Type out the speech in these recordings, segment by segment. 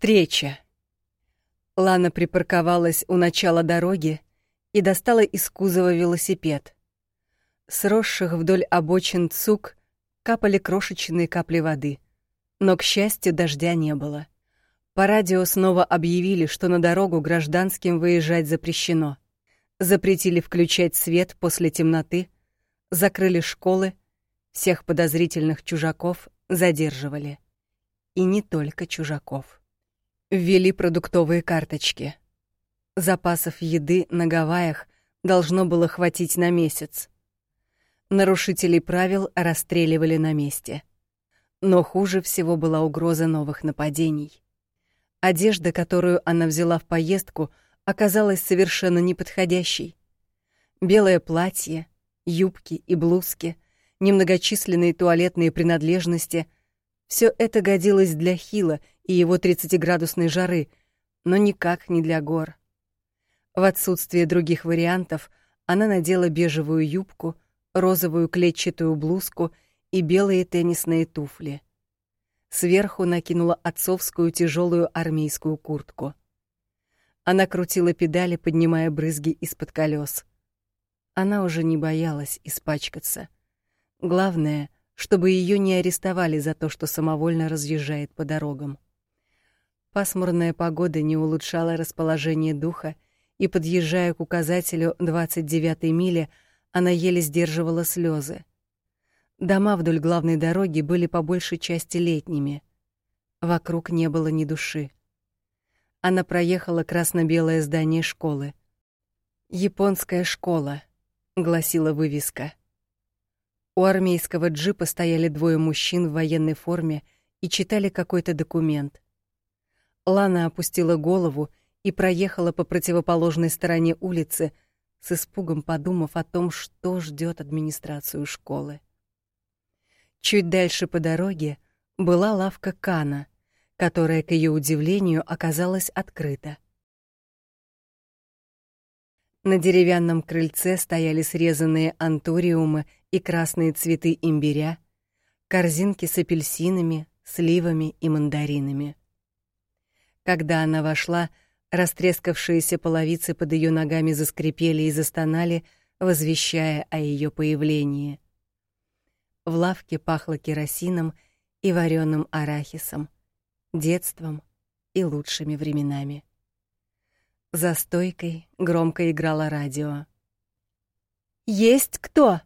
Встреча. Лана припарковалась у начала дороги и достала из кузова велосипед. Сросших вдоль обочин цук капали крошечные капли воды, но, к счастью, дождя не было. По радио снова объявили, что на дорогу гражданским выезжать запрещено. Запретили включать свет после темноты, закрыли школы, всех подозрительных чужаков задерживали. И не только чужаков. Ввели продуктовые карточки. Запасов еды на Гавайях должно было хватить на месяц. Нарушителей правил расстреливали на месте. Но хуже всего была угроза новых нападений. Одежда, которую она взяла в поездку, оказалась совершенно неподходящей. Белое платье, юбки и блузки, немногочисленные туалетные принадлежности — все это годилось для Хила и его 30-градусной жары, но никак не для гор. В отсутствие других вариантов она надела бежевую юбку, розовую клетчатую блузку и белые теннисные туфли. Сверху накинула отцовскую тяжелую армейскую куртку. Она крутила педали, поднимая брызги из-под колес. Она уже не боялась испачкаться. Главное, чтобы ее не арестовали за то, что самовольно разъезжает по дорогам. Пасмурная погода не улучшала расположение духа, и, подъезжая к указателю 29-й мили, она еле сдерживала слезы. Дома вдоль главной дороги были по большей части летними. Вокруг не было ни души. Она проехала красно-белое здание школы. «Японская школа», — гласила вывеска. У армейского джипа стояли двое мужчин в военной форме и читали какой-то документ. Лана опустила голову и проехала по противоположной стороне улицы, с испугом подумав о том, что ждет администрацию школы. Чуть дальше по дороге была лавка Кана, которая, к ее удивлению, оказалась открыта. На деревянном крыльце стояли срезанные антуриумы и красные цветы имбиря, корзинки с апельсинами, сливами и мандаринами. Когда она вошла, растрескавшиеся половицы под ее ногами заскрипели и застонали, возвещая о ее появлении. В лавке пахло керосином и вареным арахисом, детством и лучшими временами. За стойкой громко играло радио. «Есть кто?»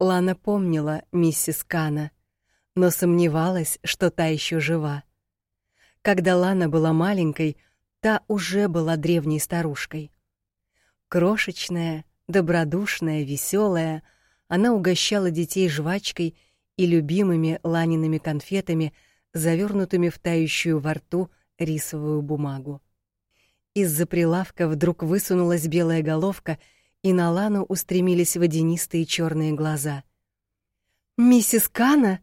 Лана помнила миссис Кана, но сомневалась, что та еще жива. Когда Лана была маленькой, та уже была древней старушкой. Крошечная, добродушная, веселая, она угощала детей жвачкой и любимыми Ланиными конфетами, завернутыми в тающую во рту рисовую бумагу. Из-за прилавка вдруг высунулась белая головка, и на Лану устремились водянистые черные глаза. «Миссис Кана?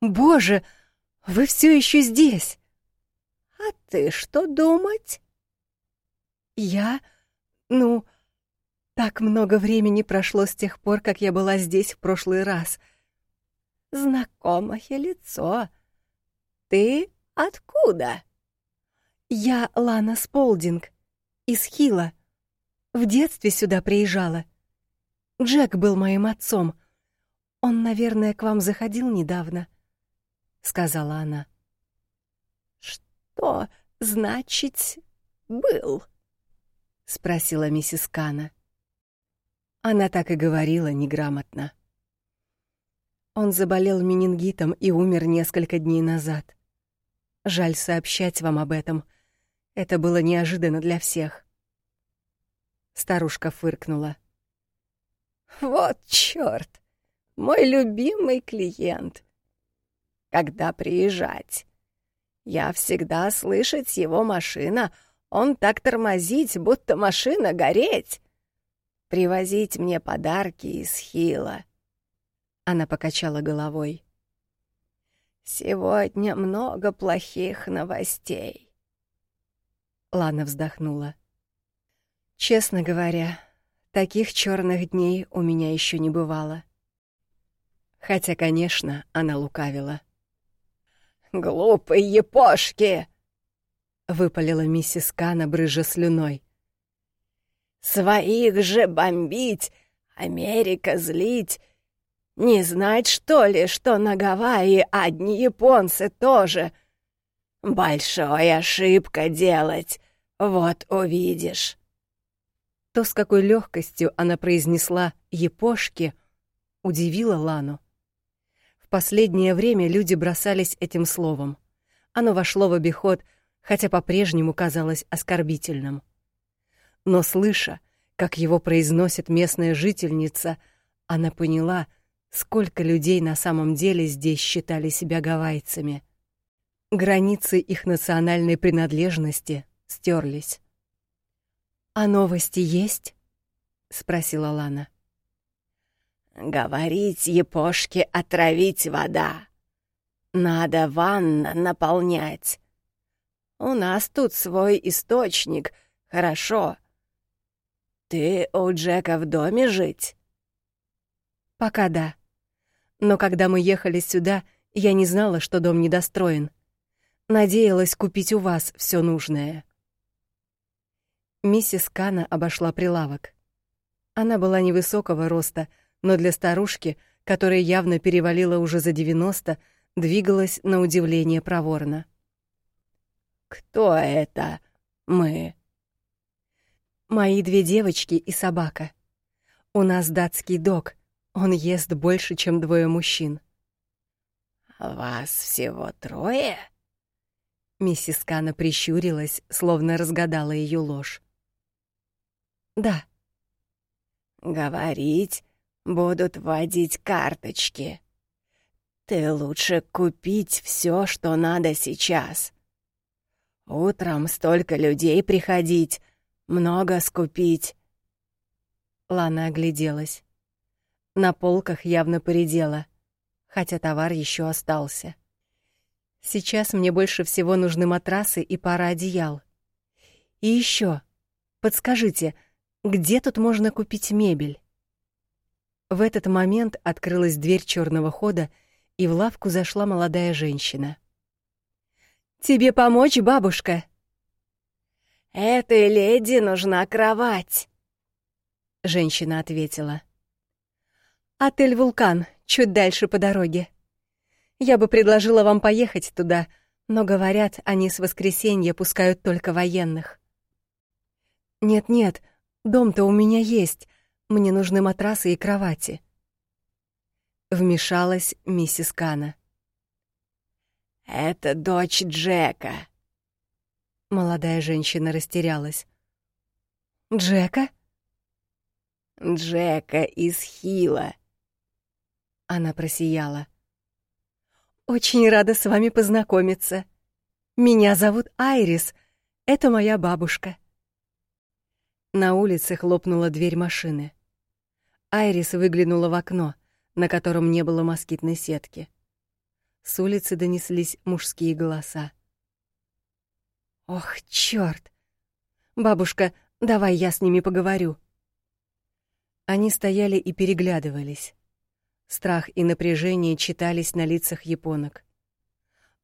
Боже, вы все еще здесь!» А ты что думать? Я? Ну, так много времени прошло с тех пор, как я была здесь в прошлый раз. Знакомое лицо. Ты откуда? Я Лана Сполдинг, из Хила. В детстве сюда приезжала. Джек был моим отцом. Он, наверное, к вам заходил недавно, — сказала она. «Что значит «был»?» — спросила миссис Кана. Она так и говорила неграмотно. Он заболел менингитом и умер несколько дней назад. Жаль сообщать вам об этом. Это было неожиданно для всех. Старушка фыркнула. «Вот чёрт! Мой любимый клиент! Когда приезжать?» Я всегда слышать его машина. Он так тормозить, будто машина гореть. Привозить мне подарки из Хила. Она покачала головой. Сегодня много плохих новостей. Лана вздохнула. Честно говоря, таких черных дней у меня еще не бывало. Хотя, конечно, она лукавила. «Глупые епошки!» — выпалила миссис Кана, брыжа слюной. «Своих же бомбить, Америка злить. Не знать, что ли, что на Гавайи одни японцы тоже. Большая ошибка делать, вот увидишь». То, с какой легкостью она произнесла «епошки», удивило Лану. Последнее время люди бросались этим словом. Оно вошло в обиход, хотя по-прежнему казалось оскорбительным. Но слыша, как его произносит местная жительница, она поняла, сколько людей на самом деле здесь считали себя гавайцами. Границы их национальной принадлежности стерлись. «А новости есть?» — спросила Лана. «Говорить епошке отравить вода. Надо ванна наполнять. У нас тут свой источник, хорошо. Ты у Джека в доме жить?» «Пока да. Но когда мы ехали сюда, я не знала, что дом недостроен. Надеялась купить у вас все нужное». Миссис Кана обошла прилавок. Она была невысокого роста, но для старушки, которая явно перевалила уже за 90, двигалась на удивление проворно. «Кто это мы?» «Мои две девочки и собака. У нас датский дог. Он ест больше, чем двое мужчин». «Вас всего трое?» Миссис Кана прищурилась, словно разгадала ее ложь. Да. Говорить будут вводить карточки. Ты лучше купить все, что надо сейчас. Утром столько людей приходить, много скупить. Лана огляделась. На полках явно поредело, хотя товар еще остался. Сейчас мне больше всего нужны матрасы и пара одеял. И еще, подскажите, где тут можно купить мебель? В этот момент открылась дверь черного хода, и в лавку зашла молодая женщина. «Тебе помочь, бабушка?» «Этой леди нужна кровать», — женщина ответила. «Отель «Вулкан», чуть дальше по дороге. Я бы предложила вам поехать туда, но, говорят, они с воскресенья пускают только военных». «Нет-нет, Дом-то у меня есть. Мне нужны матрасы и кровати. Вмешалась миссис Кана. Это дочь Джека. Молодая женщина растерялась. Джека? Джека из Хила. Она просияла. Очень рада с вами познакомиться. Меня зовут Айрис. Это моя бабушка. На улице хлопнула дверь машины. Айрис выглянула в окно, на котором не было москитной сетки. С улицы донеслись мужские голоса. Ох, чёрт! Бабушка, давай я с ними поговорю. Они стояли и переглядывались. Страх и напряжение читались на лицах японок.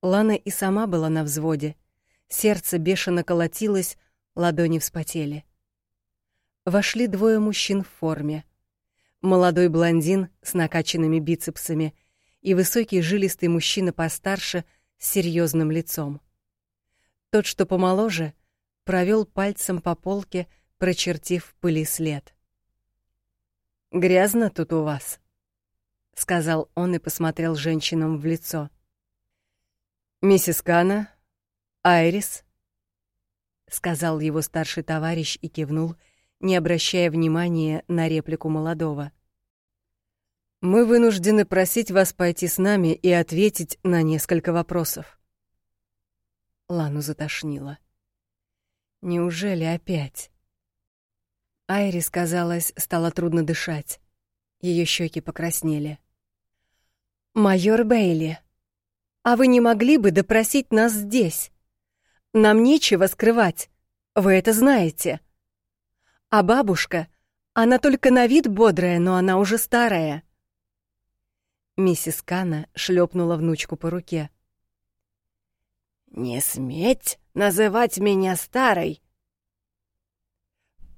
Лана и сама была на взводе. Сердце бешено колотилось, ладони вспотели вошли двое мужчин в форме. Молодой блондин с накачанными бицепсами и высокий жилистый мужчина постарше с серьезным лицом. Тот, что помоложе, провел пальцем по полке, прочертив пыли след. «Грязно тут у вас», — сказал он и посмотрел женщинам в лицо. «Миссис Кана, Айрис», — сказал его старший товарищ и кивнул, — не обращая внимания на реплику молодого. Мы вынуждены просить вас пойти с нами и ответить на несколько вопросов. Лану затошнило. Неужели опять? Айрис, казалось, стало трудно дышать. Ее щеки покраснели. «Майор Бейли, а вы не могли бы допросить нас здесь? Нам нечего скрывать, вы это знаете». А бабушка, она только на вид бодрая, но она уже старая. Миссис Кана шлепнула внучку по руке. «Не сметь называть меня старой!»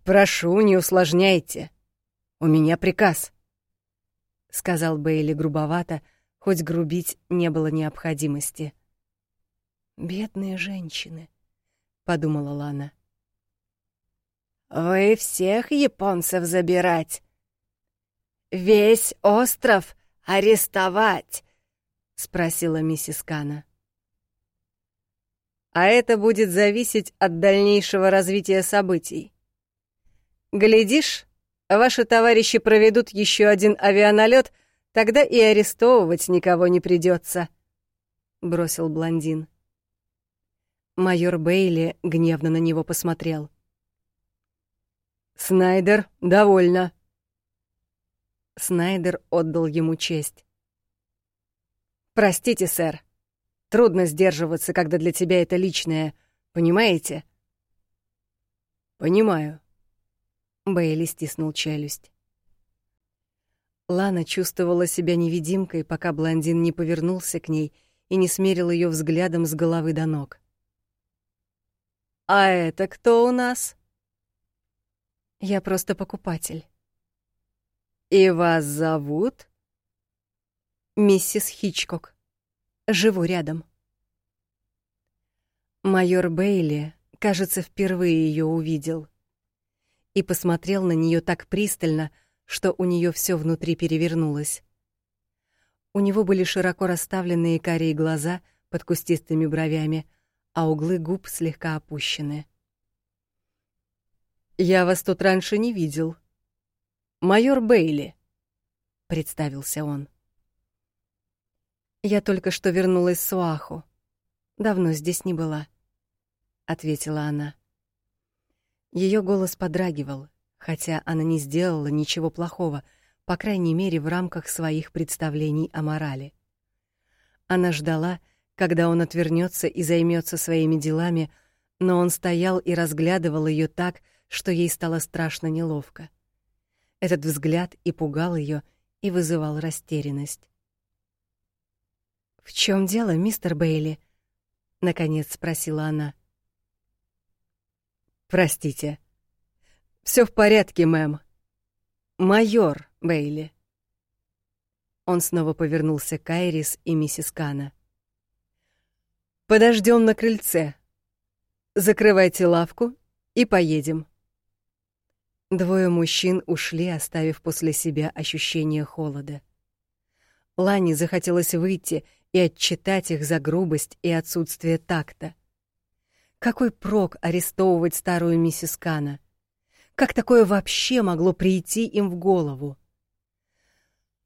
«Прошу, не усложняйте. У меня приказ», — сказал Бейли грубовато, хоть грубить не было необходимости. «Бедные женщины», — подумала Лана. «Вы всех японцев забирать! Весь остров арестовать!» — спросила миссис Кана. «А это будет зависеть от дальнейшего развития событий. Глядишь, ваши товарищи проведут еще один авианалет, тогда и арестовывать никого не придется, бросил блондин. Майор Бейли гневно на него посмотрел. «Снайдер, довольно». Снайдер отдал ему честь. «Простите, сэр. Трудно сдерживаться, когда для тебя это личное, понимаете?» «Понимаю», Бейли стиснул челюсть. Лана чувствовала себя невидимкой, пока блондин не повернулся к ней и не смерил ее взглядом с головы до ног. «А это кто у нас?» «Я просто покупатель». «И вас зовут?» «Миссис Хичкок. Живу рядом». Майор Бейли, кажется, впервые ее увидел — и посмотрел на нее так пристально, что у нее все внутри перевернулось. У него были широко расставленные карие глаза под кустистыми бровями, а углы губ слегка опущены. «Я вас тут раньше не видел. Майор Бейли», — представился он. «Я только что вернулась с Уаху. Давно здесь не была», — ответила она. Ее голос подрагивал, хотя она не сделала ничего плохого, по крайней мере, в рамках своих представлений о морали. Она ждала, когда он отвернется и займется своими делами, но он стоял и разглядывал ее так, что ей стало страшно неловко. Этот взгляд и пугал ее, и вызывал растерянность. «В чем дело, мистер Бейли?» — наконец спросила она. Простите. Все в порядке, мэм. Майор Бейли. Он снова повернулся к Айрис и миссис Кана. Подождем на крыльце. Закрывайте лавку и поедем. Двое мужчин ушли, оставив после себя ощущение холода. Лане захотелось выйти и отчитать их за грубость и отсутствие такта. Какой прок арестовывать старую миссис Кана? Как такое вообще могло прийти им в голову?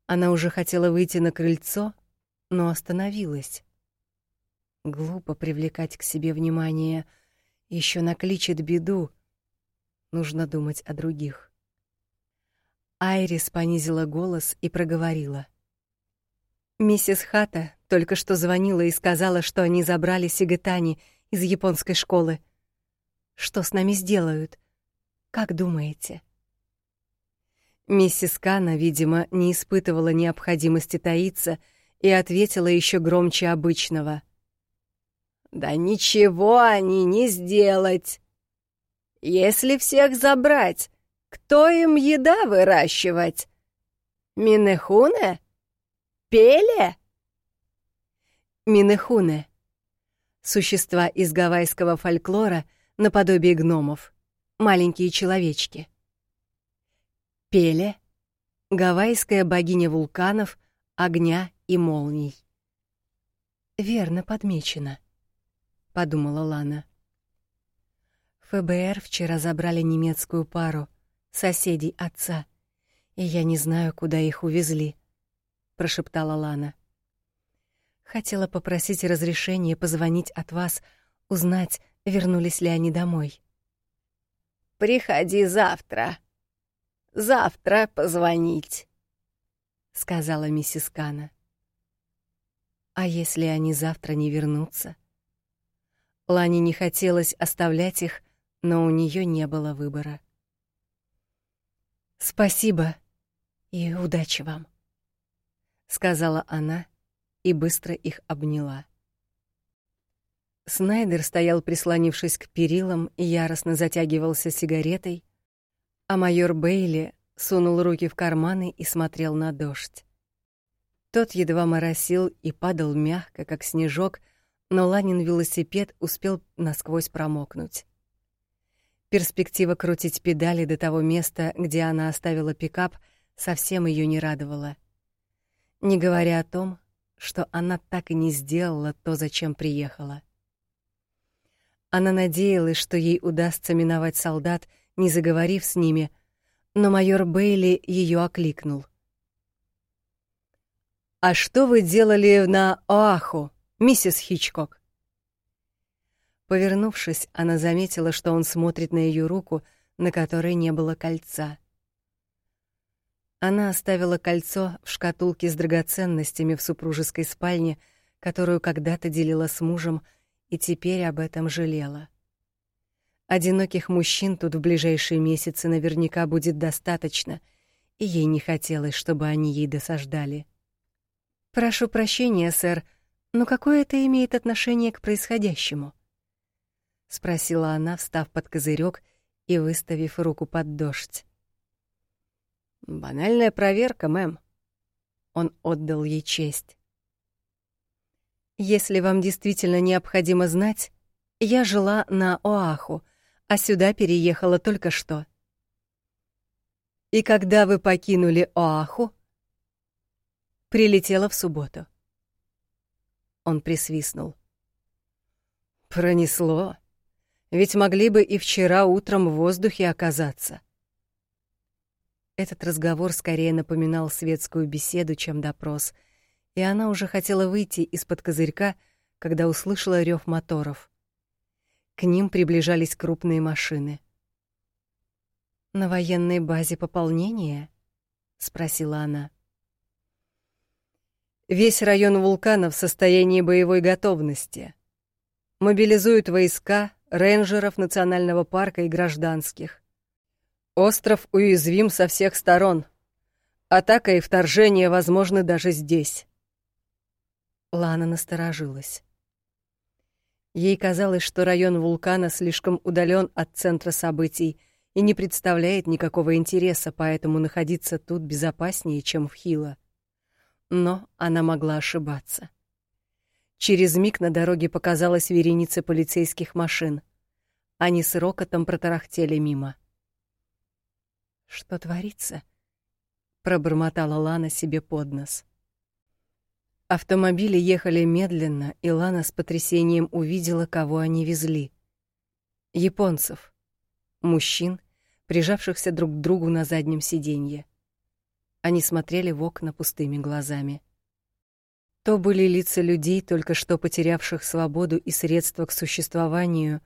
Она уже хотела выйти на крыльцо, но остановилась. Глупо привлекать к себе внимание, еще накличет беду. Нужно думать о других. Айрис понизила голос и проговорила. Миссис Хата только что звонила и сказала, что они забрали Сигатани — из японской школы. Что с нами сделают? Как думаете? Миссис Кана, видимо, не испытывала необходимости таиться и ответила еще громче обычного. «Да ничего они не сделать. Если всех забрать, кто им еда выращивать? Минехуне? Пеле?» Минехуне Существа из гавайского фольклора наподобие гномов. Маленькие человечки. Пеле — гавайская богиня вулканов, огня и молний. «Верно подмечено», — подумала Лана. ФБР вчера забрали немецкую пару, соседей отца, и я не знаю, куда их увезли, — прошептала Лана. Хотела попросить разрешения позвонить от вас, узнать, вернулись ли они домой. «Приходи завтра. Завтра позвонить», — сказала миссис Кана. «А если они завтра не вернутся?» Лане не хотелось оставлять их, но у нее не было выбора. «Спасибо и удачи вам», — сказала она и быстро их обняла. Снайдер стоял, прислонившись к перилам, и яростно затягивался сигаретой, а майор Бейли сунул руки в карманы и смотрел на дождь. Тот едва моросил и падал мягко, как снежок, но Ланин велосипед успел насквозь промокнуть. Перспектива крутить педали до того места, где она оставила пикап, совсем ее не радовала. Не говоря о том, что она так и не сделала то, зачем приехала. Она надеялась, что ей удастся миновать солдат, не заговорив с ними, но майор Бейли ее окликнул. «А что вы делали на Оаху, миссис Хичкок?» Повернувшись, она заметила, что он смотрит на ее руку, на которой не было кольца. Она оставила кольцо в шкатулке с драгоценностями в супружеской спальне, которую когда-то делила с мужем, и теперь об этом жалела. Одиноких мужчин тут в ближайшие месяцы наверняка будет достаточно, и ей не хотелось, чтобы они ей досаждали. «Прошу прощения, сэр, но какое это имеет отношение к происходящему?» — спросила она, встав под козырек и выставив руку под дождь. Банальная проверка, мэм. Он отдал ей честь. Если вам действительно необходимо знать, я жила на Оаху, а сюда переехала только что. И когда вы покинули Оаху? Прилетела в субботу. Он присвистнул. Пронесло. Ведь могли бы и вчера утром в воздухе оказаться. Этот разговор скорее напоминал светскую беседу, чем допрос, и она уже хотела выйти из-под козырька, когда услышала рев моторов. К ним приближались крупные машины. «На военной базе пополнение?» — спросила она. «Весь район вулкана в состоянии боевой готовности. Мобилизуют войска, рейнджеров национального парка и гражданских. Остров уязвим со всех сторон. Атака и вторжение возможны даже здесь. Лана насторожилась. Ей казалось, что район вулкана слишком удален от центра событий и не представляет никакого интереса, поэтому находиться тут безопаснее, чем в Хило. Но она могла ошибаться. Через миг на дороге показалась вереница полицейских машин. Они с рокотом протарахтели мимо. Что творится? пробормотала Лана себе под нос. Автомобили ехали медленно, и Лана с потрясением увидела, кого они везли. Японцев. Мужчин, прижавшихся друг к другу на заднем сиденье. Они смотрели в окна пустыми глазами. То были лица людей, только что потерявших свободу и средства к существованию,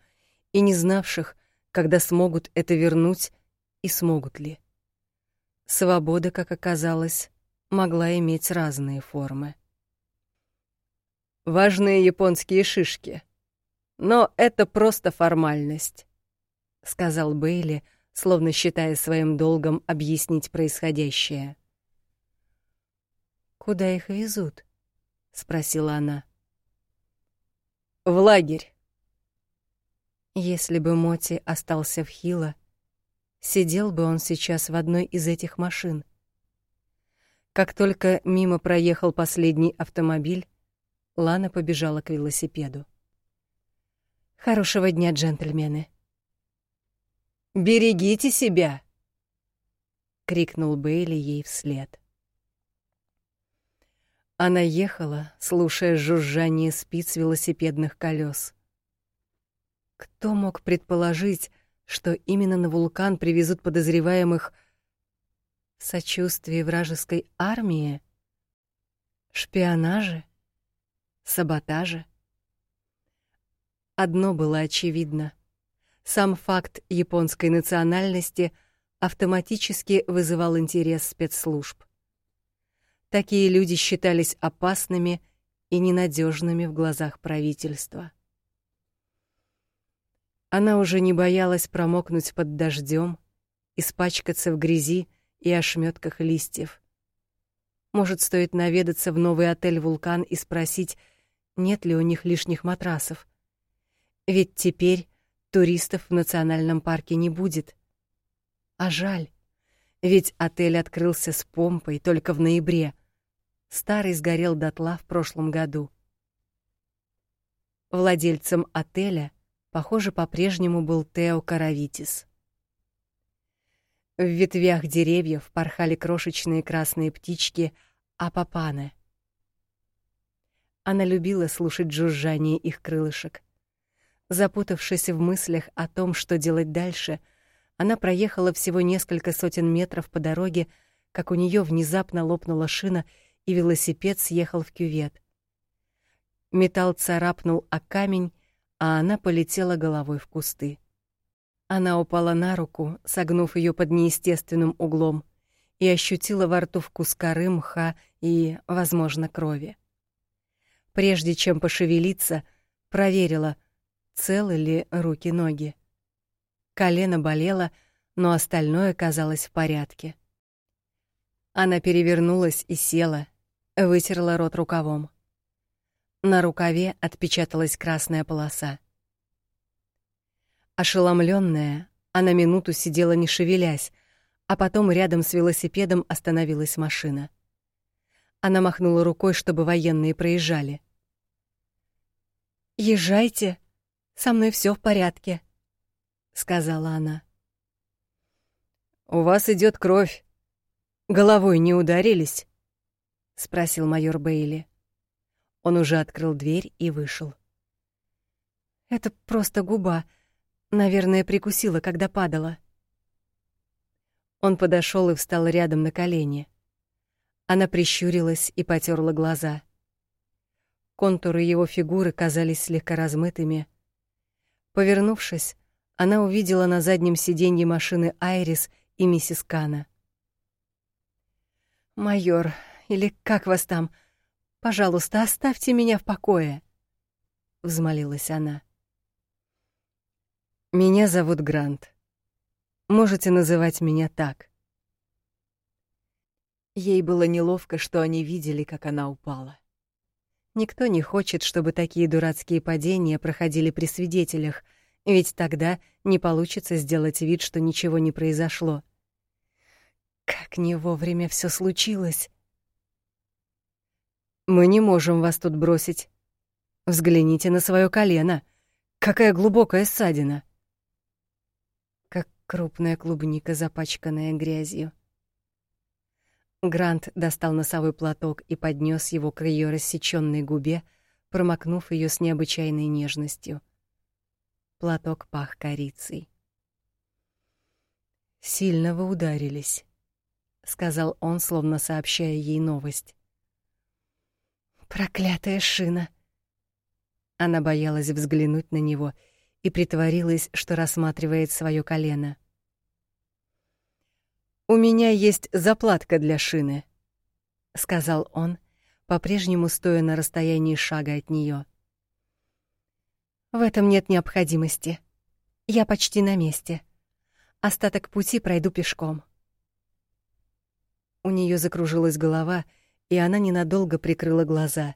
и не знавших, когда смогут это вернуть и смогут ли. Свобода, как оказалось, могла иметь разные формы. Важные японские шишки. Но это просто формальность, сказал Бейли, словно считая своим долгом объяснить происходящее. Куда их везут? Спросила она. В лагерь. Если бы Моти остался в Хило, Сидел бы он сейчас в одной из этих машин. Как только мимо проехал последний автомобиль, Лана побежала к велосипеду. Хорошего дня, джентльмены. Берегите себя, крикнул Бейли ей вслед. Она ехала, слушая жужжание спиц велосипедных колес. Кто мог предположить, что именно на вулкан привезут подозреваемых в сочувствии вражеской армии, шпионаже, саботаже. Одно было очевидно. Сам факт японской национальности автоматически вызывал интерес спецслужб. Такие люди считались опасными и ненадежными в глазах правительства. Она уже не боялась промокнуть под дождем, испачкаться в грязи и ошметках листьев. Может, стоит наведаться в новый отель «Вулкан» и спросить, нет ли у них лишних матрасов. Ведь теперь туристов в национальном парке не будет. А жаль, ведь отель открылся с помпой только в ноябре. Старый сгорел дотла в прошлом году. Владельцем отеля, похоже, по-прежнему был Тео Каравитис. В ветвях деревьев порхали крошечные красные птички апапаны. Она любила слушать жужжание их крылышек. Запутавшись в мыслях о том, что делать дальше, она проехала всего несколько сотен метров по дороге, как у нее внезапно лопнула шина, и велосипед съехал в кювет. Металл царапнул о камень, а она полетела головой в кусты. Она упала на руку, согнув ее под неестественным углом, и ощутила во рту вкус коры, мха и, возможно, крови. Прежде чем пошевелиться, проверила, целы ли руки-ноги. Колено болело, но остальное казалось в порядке. Она перевернулась и села, вытерла рот рукавом. На рукаве отпечаталась красная полоса. Ошеломленная, она минуту сидела не шевелясь, а потом рядом с велосипедом остановилась машина. Она махнула рукой, чтобы военные проезжали. «Езжайте, со мной все в порядке», — сказала она. «У вас идет кровь. Головой не ударились?» — спросил майор Бейли. Он уже открыл дверь и вышел. «Это просто губа», Наверное, прикусила, когда падала. Он подошел и встал рядом на колени. Она прищурилась и потёрла глаза. Контуры его фигуры казались слегка размытыми. Повернувшись, она увидела на заднем сиденье машины Айрис и миссис Кана. «Майор, или как вас там? Пожалуйста, оставьте меня в покое», — взмолилась она. Меня зовут Грант. Можете называть меня так. Ей было неловко, что они видели, как она упала. Никто не хочет, чтобы такие дурацкие падения проходили при свидетелях, ведь тогда не получится сделать вид, что ничего не произошло. Как не вовремя все случилось. Мы не можем вас тут бросить. Взгляните на свое колено. Какая глубокая ссадина крупная клубника, запачканная грязью. Грант достал носовой платок и поднес его к ее рассечённой губе, промокнув ее с необычайной нежностью. Платок пах корицей. «Сильно вы ударились», — сказал он, словно сообщая ей новость. «Проклятая шина!» Она боялась взглянуть на него и притворилась, что рассматривает свое колено. У меня есть заплатка для шины, сказал он, по-прежнему стоя на расстоянии шага от нее. В этом нет необходимости. Я почти на месте. Остаток пути пройду пешком. У нее закружилась голова, и она ненадолго прикрыла глаза.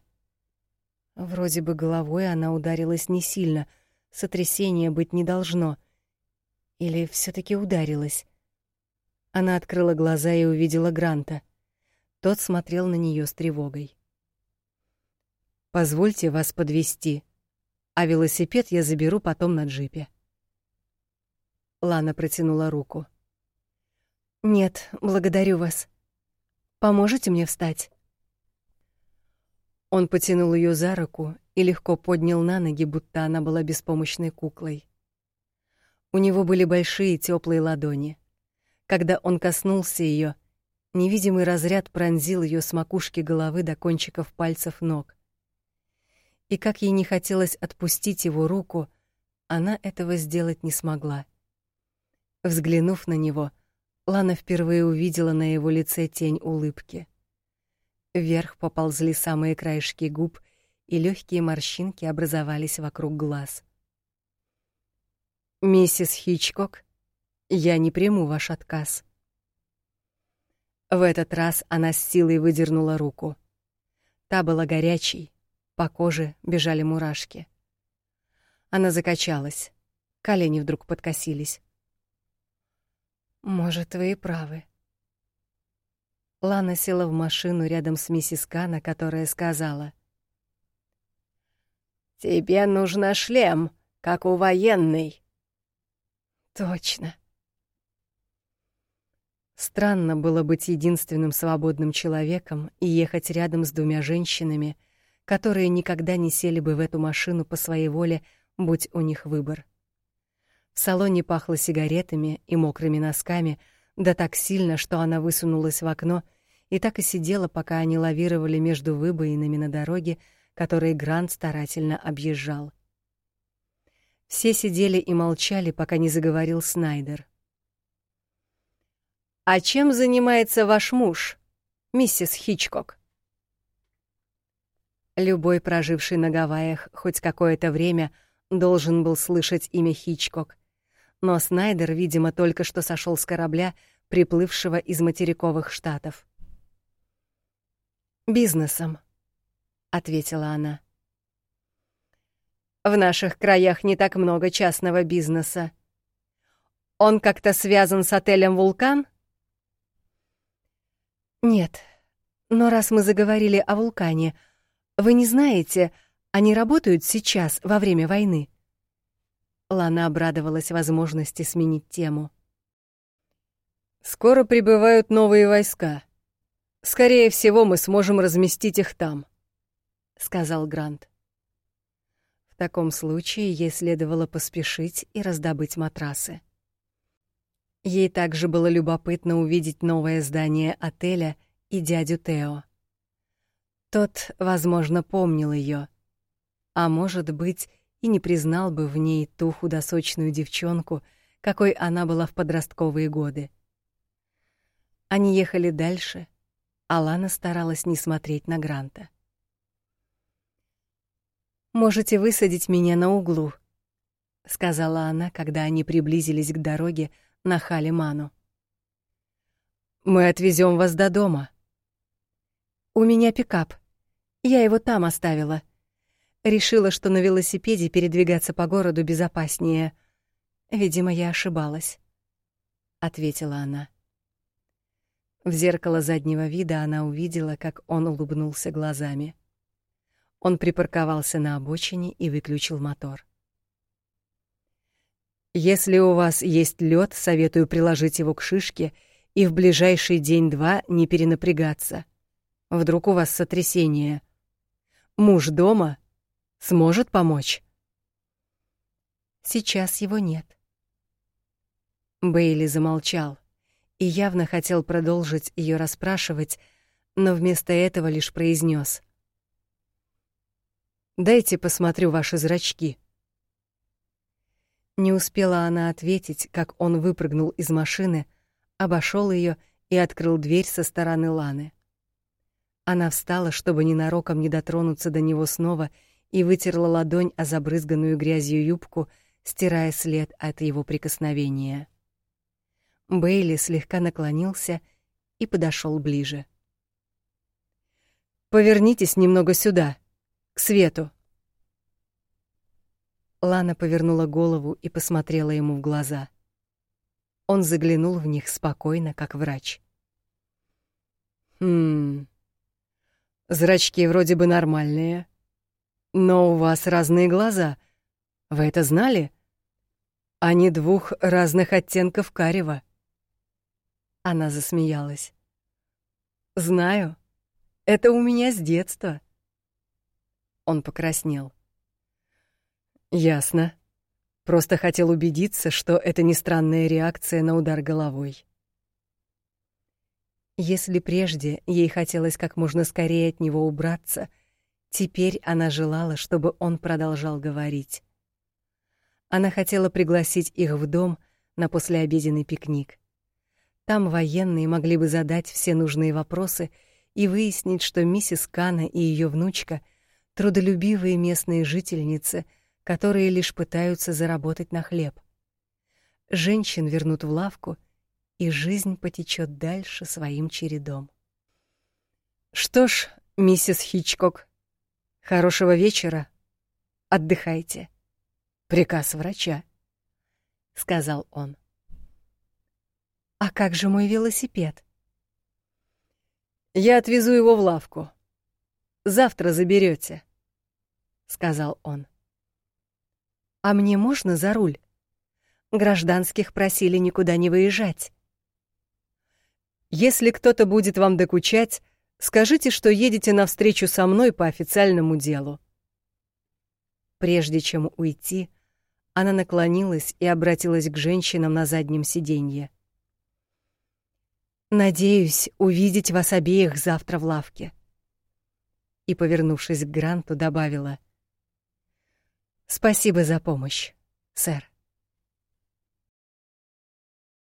Вроде бы головой она ударилась не сильно, сотрясения быть не должно. Или все таки ударилась? Она открыла глаза и увидела Гранта. Тот смотрел на нее с тревогой. Позвольте вас подвести, а велосипед я заберу потом на джипе. Лана протянула руку. Нет, благодарю вас. Поможете мне встать? Он потянул ее за руку и легко поднял на ноги, будто она была беспомощной куклой. У него были большие теплые ладони. Когда он коснулся ее, невидимый разряд пронзил ее с макушки головы до кончиков пальцев ног. И как ей не хотелось отпустить его руку, она этого сделать не смогла. Взглянув на него, Лана впервые увидела на его лице тень улыбки. Вверх поползли самые краешки губ, и легкие морщинки образовались вокруг глаз. Миссис Хичкок я не приму ваш отказ. В этот раз она с силой выдернула руку. Та была горячей, по коже бежали мурашки. Она закачалась. Колени вдруг подкосились. Может, вы и правы. Лана села в машину рядом с миссис Кана, которая сказала: Тебе нужно шлем, как у военной. Точно. Странно было быть единственным свободным человеком и ехать рядом с двумя женщинами, которые никогда не сели бы в эту машину по своей воле, будь у них выбор. В салоне пахло сигаретами и мокрыми носками, да так сильно, что она высунулась в окно и так и сидела, пока они лавировали между выбоинами на дороге, которые Грант старательно объезжал. Все сидели и молчали, пока не заговорил Снайдер. «А чем занимается ваш муж, миссис Хичкок?» Любой проживший на Гавайях хоть какое-то время должен был слышать имя Хичкок. Но Снайдер, видимо, только что сошел с корабля, приплывшего из материковых штатов. «Бизнесом», ответила она. В наших краях не так много частного бизнеса. Он как-то связан с отелем Вулкан? Нет. Но раз мы заговорили о вулкане, вы не знаете, они работают сейчас во время войны. Лана обрадовалась возможности сменить тему. Скоро прибывают новые войска. Скорее всего, мы сможем разместить их там. — сказал Грант. В таком случае ей следовало поспешить и раздобыть матрасы. Ей также было любопытно увидеть новое здание отеля и дядю Тео. Тот, возможно, помнил ее, а может быть, и не признал бы в ней ту худосочную девчонку, какой она была в подростковые годы. Они ехали дальше, а Лана старалась не смотреть на Гранта. Можете высадить меня на углу, сказала она, когда они приблизились к дороге на Халиману. Мы отвезем вас до дома. У меня пикап. Я его там оставила. Решила, что на велосипеде передвигаться по городу безопаснее. Видимо, я ошибалась, ответила она. В зеркало заднего вида она увидела, как он улыбнулся глазами. Он припарковался на обочине и выключил мотор. Если у вас есть лед, советую приложить его к шишке и в ближайший день-два не перенапрягаться. Вдруг у вас сотрясение. Муж дома сможет помочь. Сейчас его нет. Бейли замолчал и явно хотел продолжить ее расспрашивать, но вместо этого лишь произнес: Дайте посмотрю ваши зрачки. Не успела она ответить, как он выпрыгнул из машины, обошел ее и открыл дверь со стороны Ланы. Она встала, чтобы ненароком не дотронуться до него снова, и вытерла ладонь о забрызганную грязью юбку, стирая след от его прикосновения. Бейли слегка наклонился и подошел ближе. Повернитесь немного сюда, к свету. Лана повернула голову и посмотрела ему в глаза. Он заглянул в них спокойно, как врач. Хм. Зрачки вроде бы нормальные, но у вас разные глаза. Вы это знали? Они двух разных оттенков карего. Она засмеялась. Знаю. Это у меня с детства. Он покраснел. Ясно. Просто хотел убедиться, что это не странная реакция на удар головой. Если прежде ей хотелось как можно скорее от него убраться, теперь она желала, чтобы он продолжал говорить. Она хотела пригласить их в дом на послеобеденный пикник. Там военные могли бы задать все нужные вопросы и выяснить, что миссис Кана и ее внучка — трудолюбивые местные жительницы, которые лишь пытаются заработать на хлеб. Женщин вернут в лавку, и жизнь потечет дальше своим чередом. Что ж, миссис Хичкок, хорошего вечера. Отдыхайте. Приказ врача, сказал он. А как же мой велосипед? Я отвезу его в лавку. Завтра заберете, сказал он. А мне можно за руль? Гражданских просили никуда не выезжать. Если кто-то будет вам докучать, скажите, что едете навстречу со мной по официальному делу. Прежде чем уйти, она наклонилась и обратилась к женщинам на заднем сиденье. Надеюсь увидеть вас обеих завтра в лавке. И, повернувшись к Гранту, добавила: Спасибо за помощь, сэр.